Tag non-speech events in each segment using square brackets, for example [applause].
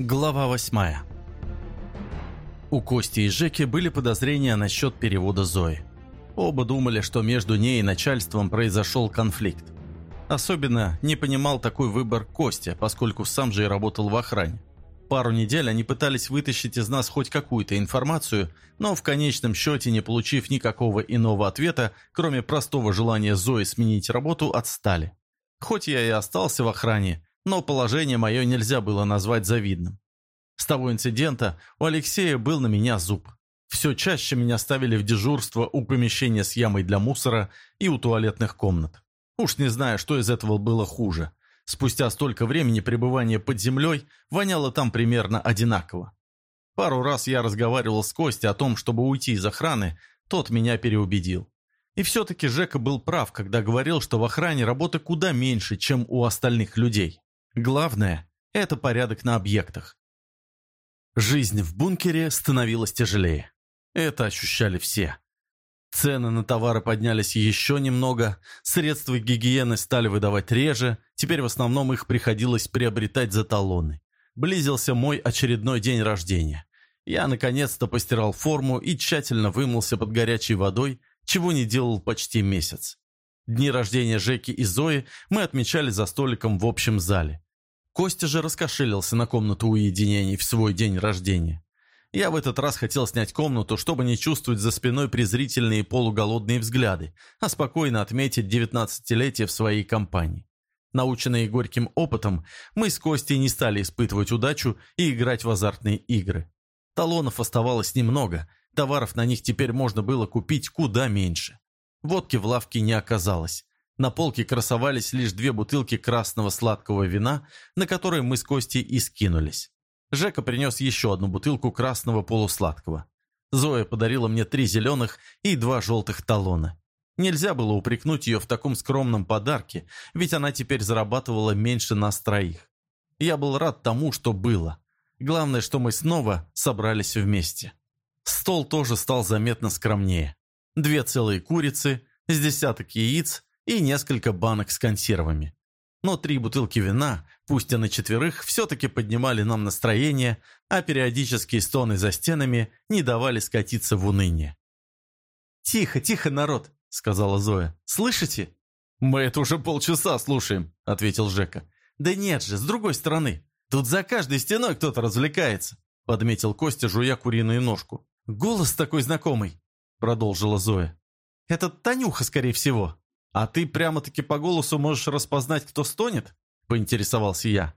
Глава восьмая. У Кости и Жеки были подозрения насчет перевода Зои. Оба думали, что между ней и начальством произошел конфликт. Особенно не понимал такой выбор Костя, поскольку сам же и работал в охране. Пару недель они пытались вытащить из нас хоть какую-то информацию, но в конечном счете, не получив никакого иного ответа, кроме простого желания Зои сменить работу, отстали. Хоть я и остался в охране, но положение мое нельзя было назвать завидным. С того инцидента у Алексея был на меня зуб. Все чаще меня ставили в дежурство у помещения с ямой для мусора и у туалетных комнат. Уж не знаю, что из этого было хуже. Спустя столько времени пребывания под землей воняло там примерно одинаково. Пару раз я разговаривал с Костей о том, чтобы уйти из охраны, тот меня переубедил. И все-таки Жека был прав, когда говорил, что в охране работы куда меньше, чем у остальных людей. Главное – это порядок на объектах. Жизнь в бункере становилась тяжелее. Это ощущали все. Цены на товары поднялись еще немного, средства гигиены стали выдавать реже, теперь в основном их приходилось приобретать за талоны. Близился мой очередной день рождения. Я наконец-то постирал форму и тщательно вымылся под горячей водой, чего не делал почти месяц. Дни рождения Жеки и Зои мы отмечали за столиком в общем зале. Костя же раскошелился на комнату уединений в свой день рождения. Я в этот раз хотел снять комнату, чтобы не чувствовать за спиной презрительные полуголодные взгляды, а спокойно отметить девятнадцатилетие в своей компании. Наученные горьким опытом, мы с Костей не стали испытывать удачу и играть в азартные игры. Талонов оставалось немного, товаров на них теперь можно было купить куда меньше. Водки в лавке не оказалось. На полке красовались лишь две бутылки красного сладкого вина, на которые мы с Костей и скинулись. Жека принес еще одну бутылку красного полусладкого. Зоя подарила мне три зеленых и два желтых талона. Нельзя было упрекнуть ее в таком скромном подарке, ведь она теперь зарабатывала меньше нас троих. Я был рад тому, что было. Главное, что мы снова собрались вместе. Стол тоже стал заметно скромнее. Две целые курицы, с десяток яиц, и несколько банок с консервами. Но три бутылки вина, пусть и на четверых, все-таки поднимали нам настроение, а периодические стоны за стенами не давали скатиться в уныние. «Тихо, тихо, народ!» — сказала Зоя. «Слышите?» «Мы это уже полчаса слушаем», — ответил Жека. «Да нет же, с другой стороны. Тут за каждой стеной кто-то развлекается», — подметил Костя, жуя куриную ножку. «Голос такой знакомый», — продолжила Зоя. «Это Танюха, скорее всего». «А ты прямо-таки по голосу можешь распознать, кто стонет?» – поинтересовался я.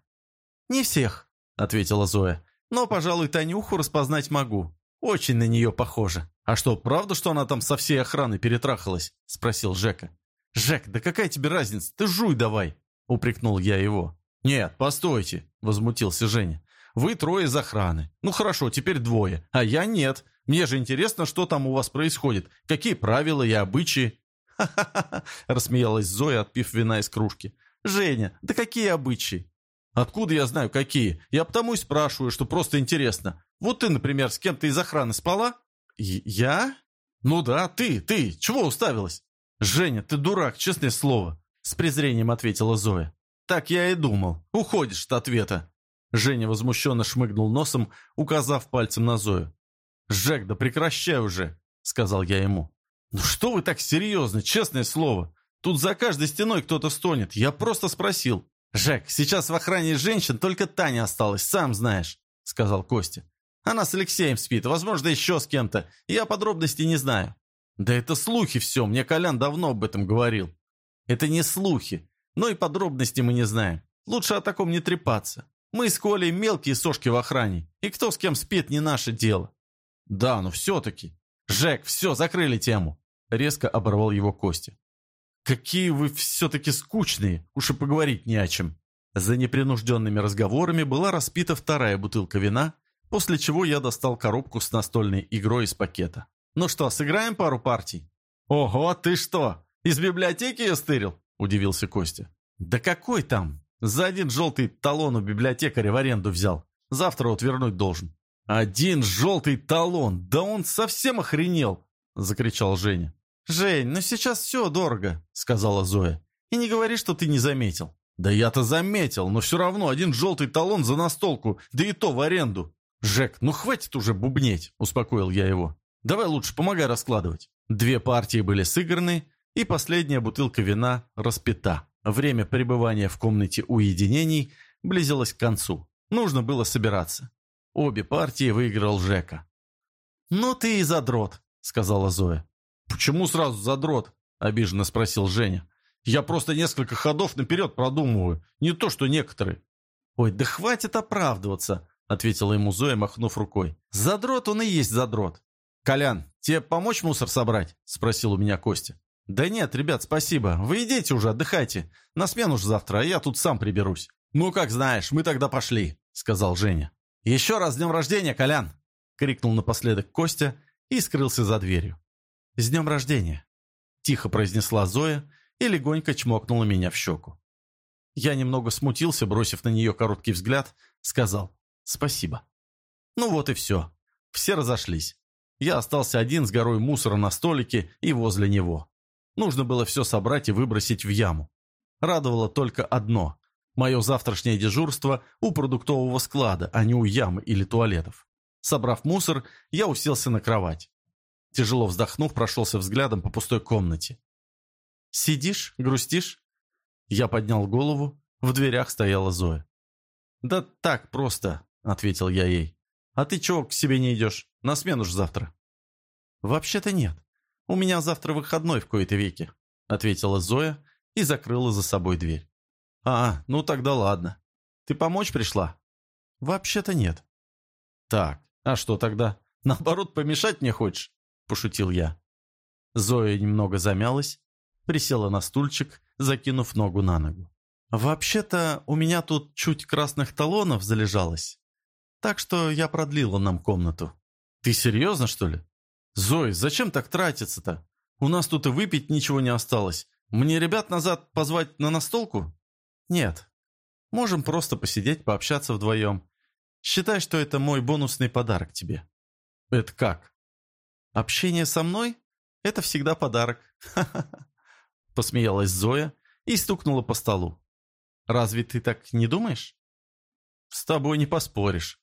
«Не всех», – ответила Зоя. «Но, пожалуй, Танюху распознать могу. Очень на нее похоже». «А что, правда, что она там со всей охраны перетрахалась?» – спросил Жека. «Жек, да какая тебе разница? Ты жуй давай!» – упрекнул я его. «Нет, постойте!» – возмутился Женя. «Вы трое из охраны. Ну хорошо, теперь двое. А я нет. Мне же интересно, что там у вас происходит. Какие правила и обычаи?» «Ха-ха-ха!» [laughs] – рассмеялась Зоя, отпив вина из кружки. «Женя, да какие обычаи?» «Откуда я знаю, какие? Я потому и спрашиваю, что просто интересно. Вот ты, например, с кем-то из охраны спала?» «Я?» «Ну да, ты, ты. Чего уставилась?» «Женя, ты дурак, честное слово», – с презрением ответила Зоя. «Так я и думал. Уходишь от ответа». Женя возмущенно шмыгнул носом, указав пальцем на Зою. «Жек, да прекращай уже», – сказал я ему. «Ну что вы так серьезно, честное слово? Тут за каждой стеной кто-то стонет. Я просто спросил». «Жек, сейчас в охране женщин только Таня осталась, сам знаешь», — сказал Костя. «Она с Алексеем спит, возможно, еще с кем-то. Я подробностей не знаю». «Да это слухи все, мне Колян давно об этом говорил». «Это не слухи, но и подробностей мы не знаем. Лучше о таком не трепаться. Мы с Колей мелкие сошки в охране, и кто с кем спит, не наше дело». «Да, но все-таки. «Жек, все, закрыли тему!» Резко оборвал его Костя. «Какие вы все-таки скучные, уж и поговорить не о чем!» За непринужденными разговорами была распита вторая бутылка вина, после чего я достал коробку с настольной игрой из пакета. «Ну что, сыграем пару партий?» «Ого, ты что, из библиотеки ее стырил?» – удивился Костя. «Да какой там? За один желтый талон у библиотекаря в аренду взял. Завтра вот вернуть должен». «Один желтый талон! Да он совсем охренел!» – закричал Женя. «Жень, ну сейчас все дорого», – сказала Зоя. «И не говори, что ты не заметил. «Да я-то заметил, но все равно один желтый талон за настолку, да и то в аренду». «Жек, ну хватит уже бубнеть», — успокоил я его. «Давай лучше помогай раскладывать». Две партии были сыграны, и последняя бутылка вина распита. Время пребывания в комнате уединений близилось к концу. Нужно было собираться. Обе партии выиграл Жека. «Ну ты и задрот», — сказала Зоя. «Почему сразу задрот?» — обиженно спросил Женя. «Я просто несколько ходов наперед продумываю, не то что некоторые». «Ой, да хватит оправдываться», — ответила ему Зоя, махнув рукой. «Задрот он и есть задрот». «Колян, тебе помочь мусор собрать?» — спросил у меня Костя. «Да нет, ребят, спасибо. Вы идите уже, отдыхайте. На смену же завтра, а я тут сам приберусь». «Ну, как знаешь, мы тогда пошли», — сказал Женя. «Еще раз днем рождения, Колян!» — крикнул напоследок Костя и скрылся за дверью. «С днем рождения!» — тихо произнесла Зоя и легонько чмокнула меня в щеку. Я немного смутился, бросив на нее короткий взгляд, сказал «спасибо». Ну вот и все. Все разошлись. Я остался один с горой мусора на столике и возле него. Нужно было все собрать и выбросить в яму. Радовало только одно. Мое завтрашнее дежурство у продуктового склада, а не у ямы или туалетов. Собрав мусор, я уселся на кровать. Тяжело вздохнув, прошелся взглядом по пустой комнате. «Сидишь? Грустишь?» Я поднял голову. В дверях стояла Зоя. «Да так просто», — ответил я ей. «А ты чего к себе не идешь? На смену ж завтра». «Вообще-то нет. У меня завтра выходной в кои-то веки», — ответила Зоя и закрыла за собой дверь. «А, ну тогда ладно. Ты помочь пришла?» «Вообще-то нет». «Так, а что тогда? Наоборот, помешать мне хочешь?» – пошутил я. Зоя немного замялась, присела на стульчик, закинув ногу на ногу. «Вообще-то у меня тут чуть красных талонов залежалось, так что я продлила нам комнату». «Ты серьезно, что ли?» «Зой, зачем так тратиться-то? У нас тут и выпить ничего не осталось. Мне ребят назад позвать на настолку?» «Нет. Можем просто посидеть, пообщаться вдвоем. Считай, что это мой бонусный подарок тебе». «Это как?» «Общение со мной – это всегда подарок». [laughs] Посмеялась Зоя и стукнула по столу. «Разве ты так не думаешь?» «С тобой не поспоришь».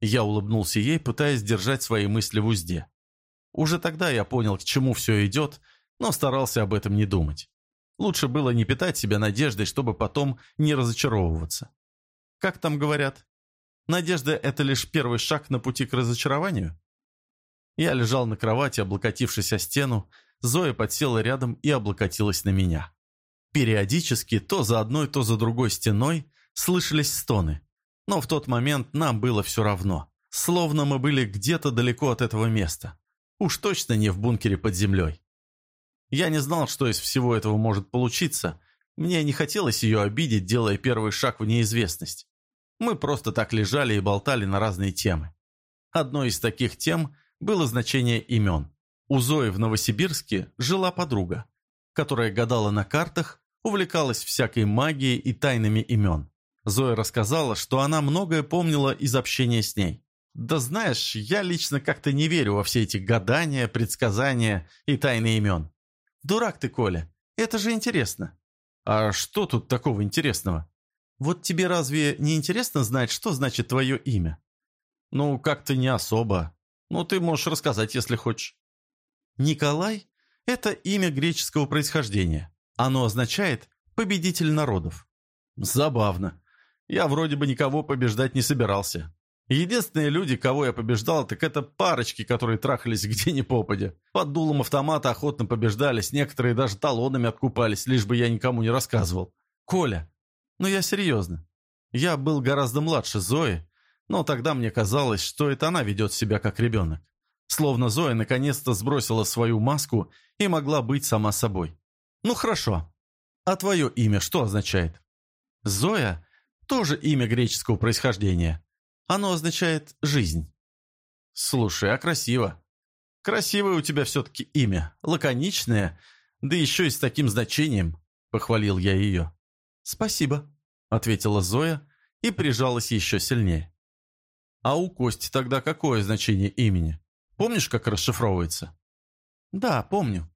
Я улыбнулся ей, пытаясь держать свои мысли в узде. Уже тогда я понял, к чему все идет, но старался об этом не думать. Лучше было не питать себя надеждой, чтобы потом не разочаровываться. Как там говорят? Надежда – это лишь первый шаг на пути к разочарованию? Я лежал на кровати, облокотившись о стену, Зоя подсела рядом и облокотилась на меня. Периодически, то за одной, то за другой стеной, слышались стоны. Но в тот момент нам было все равно. Словно мы были где-то далеко от этого места. Уж точно не в бункере под землей. Я не знал, что из всего этого может получиться. Мне не хотелось ее обидеть, делая первый шаг в неизвестность. Мы просто так лежали и болтали на разные темы. Одной из таких тем было значение имен. У Зои в Новосибирске жила подруга, которая гадала на картах, увлекалась всякой магией и тайнами имен. Зоя рассказала, что она многое помнила из общения с ней. Да знаешь, я лично как-то не верю во все эти гадания, предсказания и тайны имен. Дурак ты, Коля. Это же интересно. А что тут такого интересного? Вот тебе разве не интересно знать, что значит твое имя? Ну, как-то не особо. Ну, ты можешь рассказать, если хочешь. Николай – это имя греческого происхождения. Оно означает «победитель народов». Забавно. Я вроде бы никого побеждать не собирался. Единственные люди, кого я побеждал, так это парочки, которые трахались где ни попадя. Под дулом автомата охотно побеждались, некоторые даже талонами откупались, лишь бы я никому не рассказывал. Коля. Ну я серьезно. Я был гораздо младше Зои, но тогда мне казалось, что это она ведет себя как ребенок. Словно Зоя наконец-то сбросила свою маску и могла быть сама собой. Ну хорошо. А твое имя что означает? Зоя – тоже имя греческого происхождения. Оно означает «жизнь». Слушай, а красиво. Красивое у тебя все-таки имя, лаконичное, да еще и с таким значением, похвалил я ее. Спасибо, ответила Зоя и прижалась еще сильнее. А у Кости тогда какое значение имени? Помнишь, как расшифровывается? Да, помню.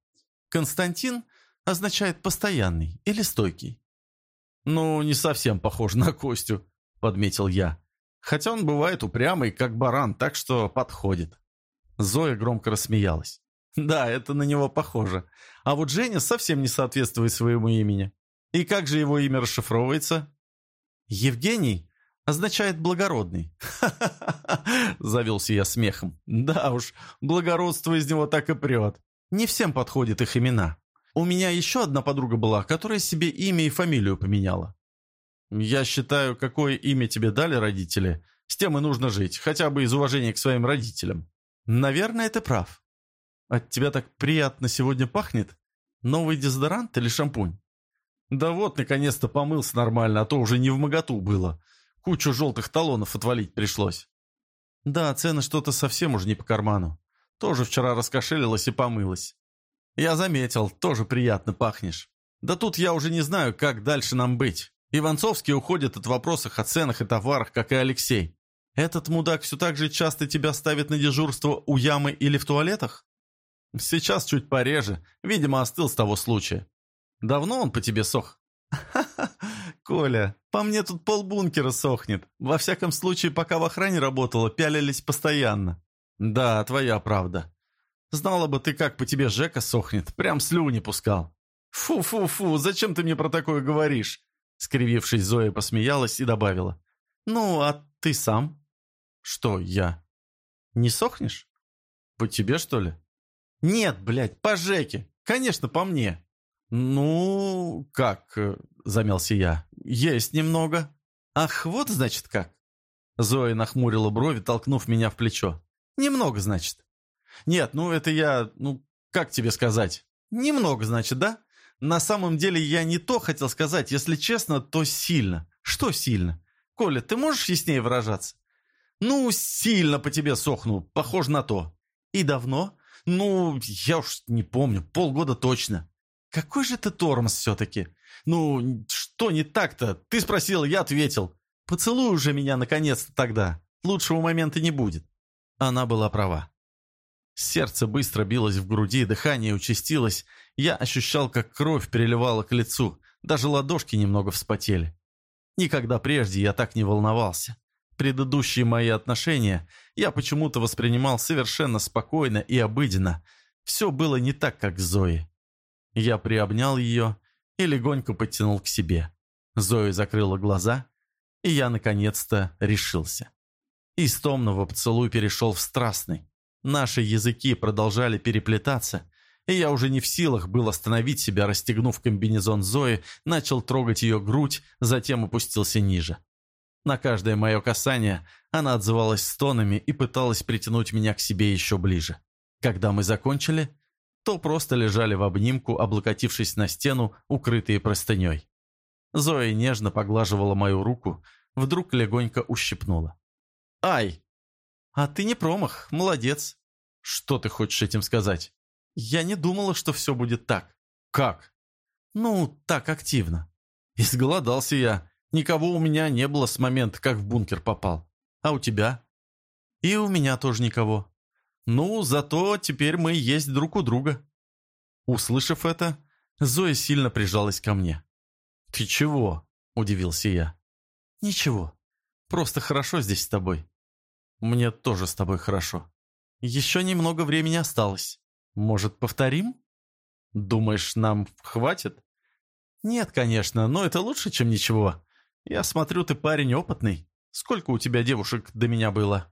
Константин означает «постоянный» или «стойкий». «Ну, не совсем похож на Костю», — подметил я. «Хотя он бывает упрямый, как баран, так что подходит». Зоя громко рассмеялась. «Да, это на него похоже. А вот Женя совсем не соответствует своему имени. И как же его имя расшифровывается?» «Евгений означает благородный». [laughs] завелся я смехом. «Да уж, благородство из него так и прет. Не всем подходят их имена. У меня еще одна подруга была, которая себе имя и фамилию поменяла. Я считаю, какое имя тебе дали родители, с тем и нужно жить, хотя бы из уважения к своим родителям. Наверное, ты прав. От тебя так приятно сегодня пахнет. Новый дезодорант или шампунь? Да вот, наконец-то помылся нормально, а то уже не в моготу было. Кучу желтых талонов отвалить пришлось. Да, цены что-то совсем уже не по карману. Тоже вчера раскошелилась и помылась. Я заметил, тоже приятно пахнешь. Да тут я уже не знаю, как дальше нам быть. Иванцовский уходит от вопросов о ценах и товарах, как и Алексей. Этот мудак все так же часто тебя ставит на дежурство у ямы или в туалетах? Сейчас чуть пореже. Видимо, остыл с того случая. Давно он по тебе сох? Коля, по мне тут полбункера сохнет. Во всяком случае, пока в охране работала, пялились постоянно. Да, твоя правда. Знала бы ты, как по тебе Жека сохнет. Прям слюни пускал. Фу-фу-фу, зачем ты мне про такое говоришь? Скривившись, Зоя посмеялась и добавила. Ну, а ты сам? Что я? Не сохнешь? По тебе, что ли? Нет, блядь, по Жеке. Конечно, по мне. Ну, как, замялся я. Есть немного. Ах, вот значит как. Зоя нахмурила брови, толкнув меня в плечо. Немного, значит. Нет, ну это я, ну, как тебе сказать? Немного, значит, да? На самом деле я не то хотел сказать, если честно, то сильно. Что сильно? Коля, ты можешь яснее выражаться? Ну, сильно по тебе сохну, похоже на то. И давно? Ну, я уж не помню, полгода точно. Какой же ты тормоз все-таки? Ну, что не так-то? Ты спросил, я ответил. Поцелуй уже меня наконец-то тогда. Лучшего момента не будет. Она была права. Сердце быстро билось в груди, дыхание участилось. Я ощущал, как кровь переливала к лицу. Даже ладошки немного вспотели. Никогда прежде я так не волновался. Предыдущие мои отношения я почему-то воспринимал совершенно спокойно и обыденно. Все было не так, как с Зоей. Я приобнял ее и легонько подтянул к себе. Зоя закрыла глаза, и я наконец-то решился. Из томного поцелуй перешел в страстный. Наши языки продолжали переплетаться, и я уже не в силах был остановить себя, расстегнув комбинезон Зои, начал трогать ее грудь, затем опустился ниже. На каждое мое касание она отзывалась стонами и пыталась притянуть меня к себе еще ближе. Когда мы закончили, то просто лежали в обнимку, облокотившись на стену, укрытые простыней. Зоя нежно поглаживала мою руку, вдруг легонько ущипнула. «Ай! А ты не промах, молодец!» «Что ты хочешь этим сказать?» «Я не думала, что все будет так». «Как?» «Ну, так активно». «Изголодался я. Никого у меня не было с момента, как в бункер попал. А у тебя?» «И у меня тоже никого. Ну, зато теперь мы есть друг у друга». Услышав это, Зоя сильно прижалась ко мне. «Ты чего?» – удивился я. «Ничего. Просто хорошо здесь с тобой. Мне тоже с тобой хорошо. Еще немного времени осталось. Может, повторим? Думаешь, нам хватит? Нет, конечно, но это лучше, чем ничего. Я смотрю, ты парень опытный. Сколько у тебя девушек до меня было?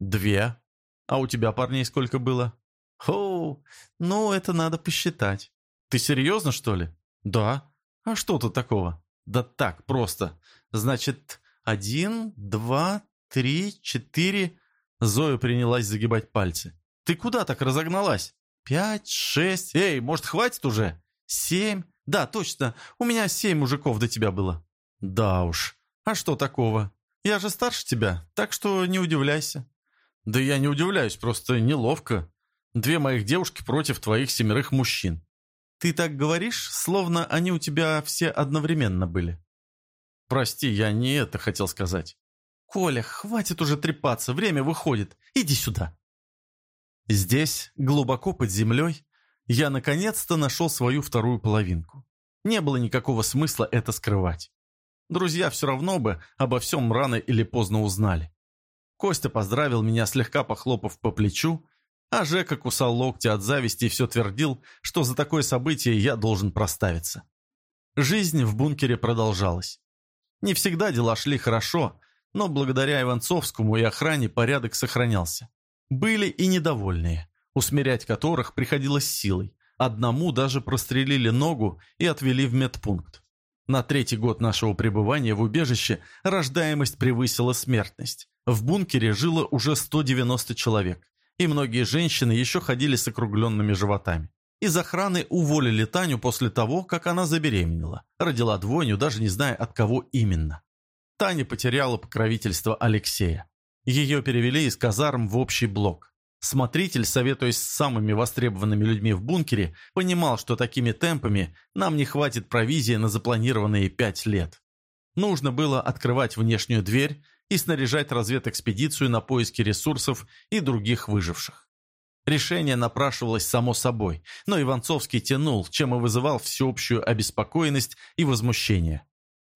Две. А у тебя парней сколько было? О, ну это надо посчитать. Ты серьезно, что ли? Да. А что тут такого? Да так, просто. Значит, один, два, три, четыре... Зоя принялась загибать пальцы. «Ты куда так разогналась?» «Пять, шесть... Эй, может, хватит уже?» «Семь... Да, точно, у меня семь мужиков до тебя было». «Да уж. А что такого? Я же старше тебя, так что не удивляйся». «Да я не удивляюсь, просто неловко. Две моих девушки против твоих семерых мужчин». «Ты так говоришь, словно они у тебя все одновременно были». «Прости, я не это хотел сказать». «Коля, хватит уже трепаться, время выходит. Иди сюда». Здесь, глубоко под землей, я наконец-то нашел свою вторую половинку. Не было никакого смысла это скрывать. Друзья все равно бы обо всем рано или поздно узнали. Костя поздравил меня, слегка похлопав по плечу, а Жека кусал локти от зависти и все твердил, что за такое событие я должен проставиться. Жизнь в бункере продолжалась. Не всегда дела шли хорошо, но благодаря Иванцовскому и охране порядок сохранялся. Были и недовольные, усмирять которых приходилось силой. Одному даже прострелили ногу и отвели в медпункт. На третий год нашего пребывания в убежище рождаемость превысила смертность. В бункере жило уже 190 человек и многие женщины еще ходили с округленными животами. Из охраны уволили Таню после того, как она забеременела. Родила двойню, даже не зная, от кого именно. Таня потеряла покровительство Алексея. Ее перевели из казарм в общий блок. Смотритель, советуясь с самыми востребованными людьми в бункере, понимал, что такими темпами нам не хватит провизии на запланированные пять лет. Нужно было открывать внешнюю дверь, и снаряжать разведэкспедицию на поиски ресурсов и других выживших. Решение напрашивалось само собой, но Иванцовский тянул, чем и вызывал всеобщую обеспокоенность и возмущение.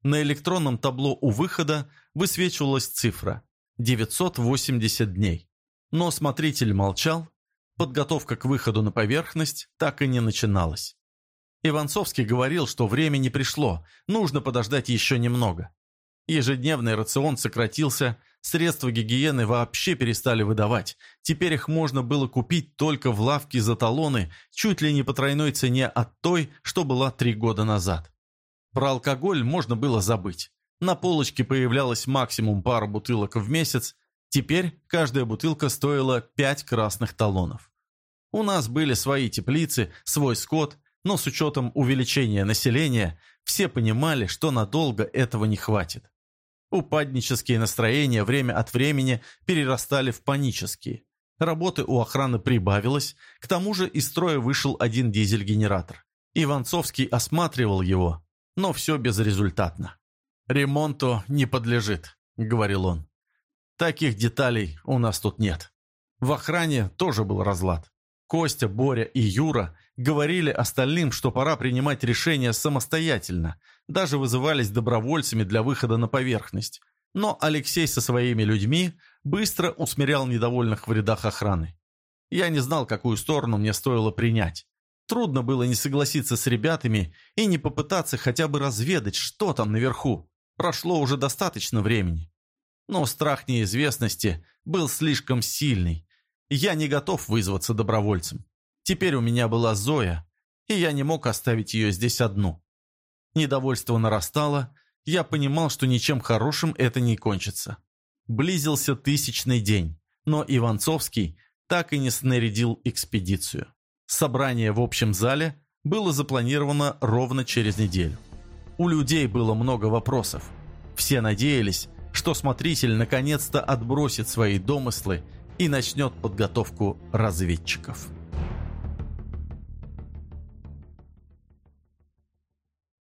На электронном табло у выхода высвечивалась цифра – 980 дней. Но смотритель молчал, подготовка к выходу на поверхность так и не начиналась. Иванцовский говорил, что время не пришло, нужно подождать еще немного. Ежедневный рацион сократился, средства гигиены вообще перестали выдавать. Теперь их можно было купить только в лавке за талоны, чуть ли не по тройной цене от той, что была три года назад. Про алкоголь можно было забыть. На полочке появлялось максимум пара бутылок в месяц, теперь каждая бутылка стоила пять красных талонов. У нас были свои теплицы, свой скот, но с учетом увеличения населения все понимали, что надолго этого не хватит. Упаднические настроения время от времени перерастали в панические. Работы у охраны прибавилось, к тому же из строя вышел один дизель-генератор. Иванцовский осматривал его, но все безрезультатно. «Ремонту не подлежит», — говорил он. «Таких деталей у нас тут нет». В охране тоже был разлад. Костя, Боря и Юра говорили остальным, что пора принимать решения самостоятельно, даже вызывались добровольцами для выхода на поверхность. Но Алексей со своими людьми быстро усмирял недовольных в рядах охраны. Я не знал, какую сторону мне стоило принять. Трудно было не согласиться с ребятами и не попытаться хотя бы разведать, что там наверху. Прошло уже достаточно времени. Но страх неизвестности был слишком сильный. Я не готов вызваться добровольцем. Теперь у меня была Зоя, и я не мог оставить ее здесь одну. Недовольство нарастало, я понимал, что ничем хорошим это не кончится. Близился тысячный день, но Иванцовский так и не снарядил экспедицию. Собрание в общем зале было запланировано ровно через неделю. У людей было много вопросов. Все надеялись, что смотритель наконец-то отбросит свои домыслы и начнет подготовку разведчиков.